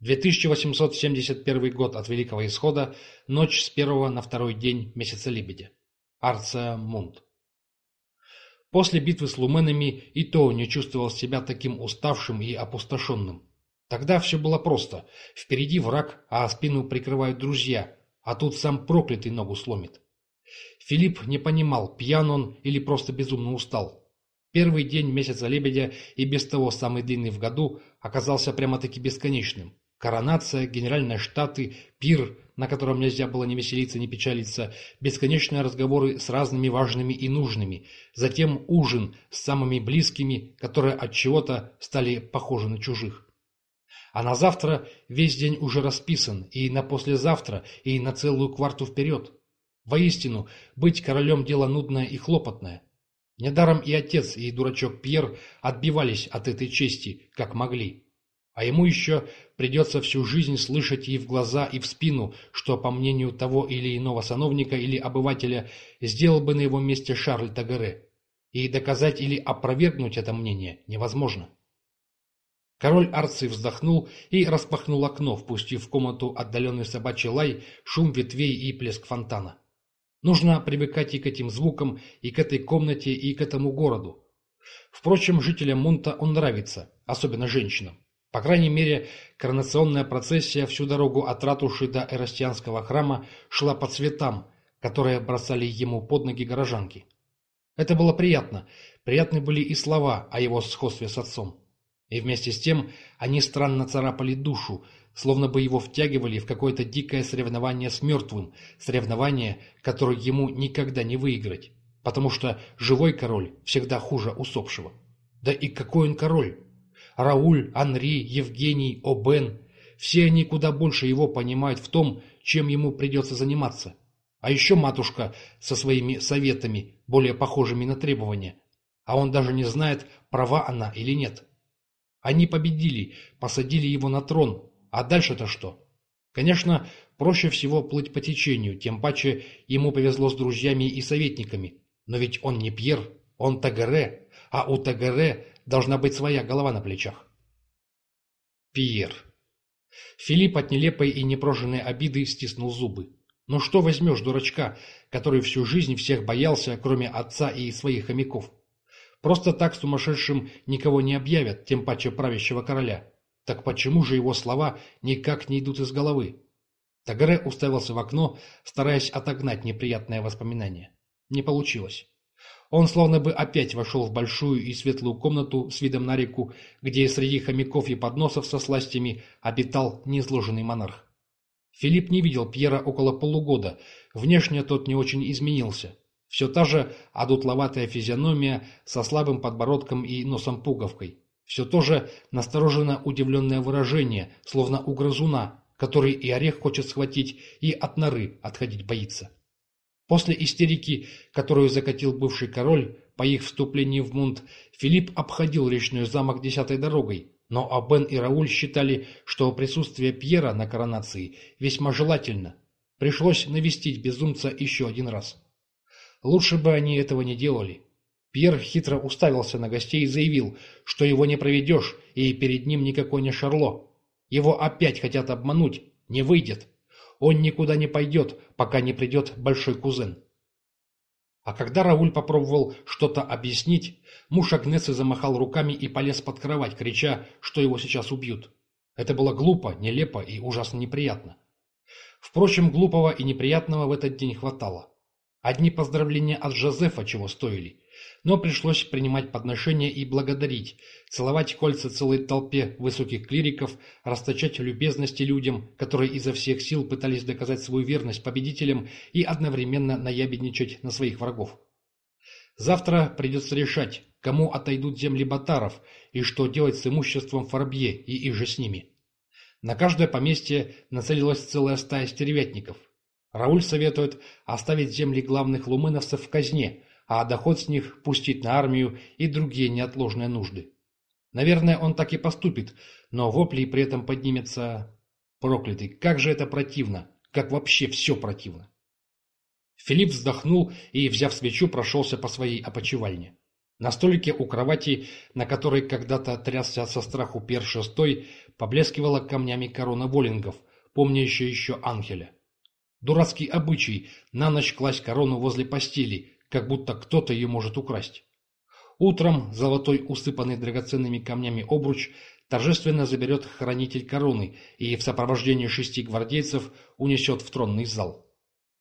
2871 год от Великого Исхода, ночь с первого на второй день месяца Лебедя. Арция Мунт. После битвы с луменами и то не чувствовал себя таким уставшим и опустошенным. Тогда все было просто. Впереди враг, а спину прикрывают друзья, а тут сам проклятый ногу сломит. Филипп не понимал, пьян он или просто безумно устал. Первый день месяца Лебедя и без того самый длинный в году оказался прямо-таки бесконечным. Коронация, генеральные штаты, пир, на котором нельзя было ни веселиться, ни печалиться, бесконечные разговоры с разными важными и нужными, затем ужин с самыми близкими, которые от чего-то стали похожи на чужих. А на завтра весь день уже расписан, и на послезавтра, и на целую кварту вперед. Воистину, быть королем – дело нудное и хлопотное. Недаром и отец, и дурачок Пьер отбивались от этой чести, как могли. А ему еще придется всю жизнь слышать и в глаза, и в спину, что, по мнению того или иного сановника или обывателя, сделал бы на его месте Шарль Тагаре. И доказать или опровергнуть это мнение невозможно. Король Арций вздохнул и распахнул окно, впустив в комнату отдаленный собачий лай, шум ветвей и плеск фонтана. Нужно привыкать и к этим звукам, и к этой комнате, и к этому городу. Впрочем, жителям Мунта он нравится, особенно женщинам. По крайней мере, коронационная процессия всю дорогу от ратуши до Эрастианского храма шла по цветам, которые бросали ему под ноги горожанки. Это было приятно. Приятны были и слова о его сходстве с отцом. И вместе с тем они странно царапали душу, словно бы его втягивали в какое-то дикое соревнование с мертвым, соревнование, которое ему никогда не выиграть, потому что живой король всегда хуже усопшего. Да и какой он король? Рауль, Анри, Евгений, Обен – все они куда больше его понимают в том, чем ему придется заниматься. А еще матушка со своими советами, более похожими на требования. А он даже не знает, права она или нет. Они победили, посадили его на трон. А дальше-то что? Конечно, проще всего плыть по течению, тем паче ему повезло с друзьями и советниками. Но ведь он не Пьер, он Тагаре, а у Тагаре Должна быть своя голова на плечах. Пьер. Филипп от нелепой и непрошенной обиды стиснул зубы. Ну что возьмешь, дурачка, который всю жизнь всех боялся, кроме отца и своих хомяков? Просто так сумасшедшим никого не объявят, тем паче правящего короля. Так почему же его слова никак не идут из головы? Тагаре уставился в окно, стараясь отогнать неприятное воспоминание. Не получилось. Он словно бы опять вошел в большую и светлую комнату с видом на реку, где среди хомяков и подносов со сластями обитал неизложенный монарх. Филипп не видел Пьера около полугода, внешне тот не очень изменился. Все та же одутловатая физиономия со слабым подбородком и носом-пуговкой. Все то же настороженно удивленное выражение, словно у грызуна, который и орех хочет схватить, и от норы отходить боится. После истерики, которую закатил бывший король по их вступлению в Мунт, Филипп обходил речной замок десятой дорогой, но Абен и Рауль считали, что присутствие Пьера на коронации весьма желательно. Пришлось навестить безумца еще один раз. Лучше бы они этого не делали. Пьер хитро уставился на гостей и заявил, что его не проведешь, и перед ним никакой не Шарло. Его опять хотят обмануть, не выйдет. Он никуда не пойдет, пока не придет большой кузен. А когда Рауль попробовал что-то объяснить, муж Агнесы замахал руками и полез под кровать, крича, что его сейчас убьют. Это было глупо, нелепо и ужасно неприятно. Впрочем, глупого и неприятного в этот день хватало. Одни поздравления от Жозефа чего стоили но пришлось принимать подношения и благодарить, целовать кольца целой толпе высоких клириков, расточать любезности людям, которые изо всех сил пытались доказать свою верность победителям и одновременно наябедничать на своих врагов. Завтра придется решать, кому отойдут земли батаров и что делать с имуществом Фарбье и их же с ними. На каждое поместье нацелилась целая стая стервятников. Рауль советует оставить земли главных лумыновцев в казне, а доход с них пустить на армию и другие неотложные нужды. Наверное, он так и поступит, но вопли при этом поднимется... Проклятый, как же это противно, как вообще все противно. Филипп вздохнул и, взяв свечу, прошелся по своей опочивальне. На столике у кровати, на которой когда-то трясся со страху Пер шестой, поблескивала камнями корона Воллингов, помнящая еще Ангеля. Дурацкий обычай на ночь класть корону возле постели, как будто кто-то ее может украсть. Утром золотой, усыпанный драгоценными камнями обруч торжественно заберет хранитель короны и в сопровождении шести гвардейцев унесет в тронный зал.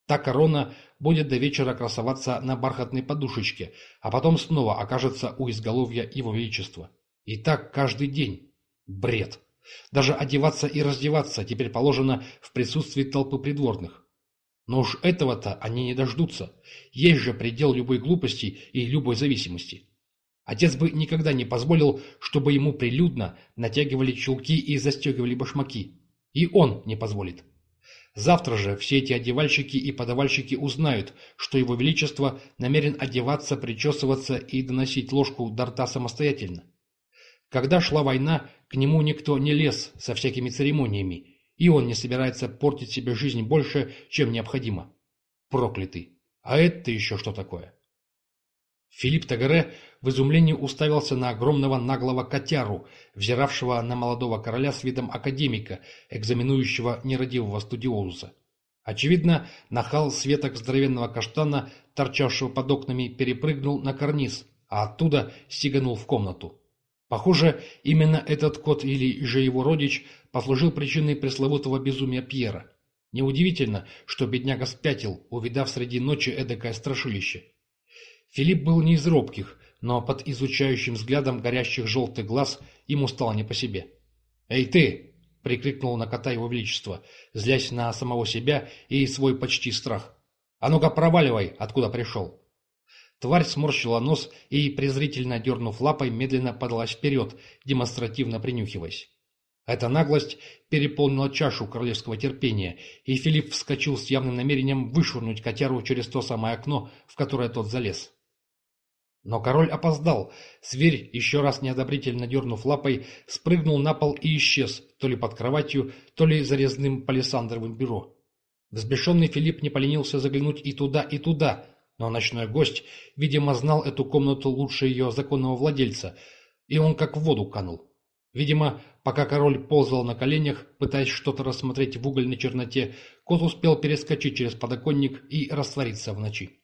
Та корона будет до вечера красоваться на бархатной подушечке, а потом снова окажется у изголовья его величества. И так каждый день. Бред. Даже одеваться и раздеваться теперь положено в присутствии толпы придворных. Но уж этого-то они не дождутся. Есть же предел любой глупости и любой зависимости. Отец бы никогда не позволил, чтобы ему прилюдно натягивали чулки и застегивали башмаки. И он не позволит. Завтра же все эти одевальщики и подавальщики узнают, что его величество намерен одеваться, причесываться и доносить ложку до рта самостоятельно. Когда шла война, к нему никто не лез со всякими церемониями, и он не собирается портить себе жизнь больше, чем необходимо. Проклятый! А это еще что такое? Филипп Тагаре в изумлении уставился на огромного наглого котяру, взиравшего на молодого короля с видом академика, экзаменующего нерадивого студиозуса. Очевидно, нахал с веток здоровенного каштана, торчавшего под окнами, перепрыгнул на карниз, а оттуда сиганул в комнату. Похоже, именно этот кот или же его родич послужил причиной пресловутого безумия Пьера. Неудивительно, что бедняга спятил, увидав среди ночи эдакое страшилище. Филипп был не из робких, но под изучающим взглядом горящих желтых глаз ему стало не по себе. «Эй ты!» — прикрикнул на кота его величество, злясь на самого себя и свой почти страх. «А ну-ка проваливай, откуда пришел!» Тварь сморщила нос и, презрительно дернув лапой, медленно подалась вперед, демонстративно принюхиваясь. Эта наглость переполнила чашу королевского терпения, и Филипп вскочил с явным намерением вышвырнуть котяру через то самое окно, в которое тот залез. Но король опоздал. Зверь, еще раз неодобрительно дернув лапой, спрыгнул на пол и исчез, то ли под кроватью, то ли за резным палисандровым бюро. Взбешенный Филипп не поленился заглянуть и туда, и туда, но ночной гость, видимо, знал эту комнату лучше ее законного владельца, и он как в воду канул. Видимо, пока король ползал на коленях, пытаясь что-то рассмотреть в угольной черноте, кот успел перескочить через подоконник и раствориться в ночи.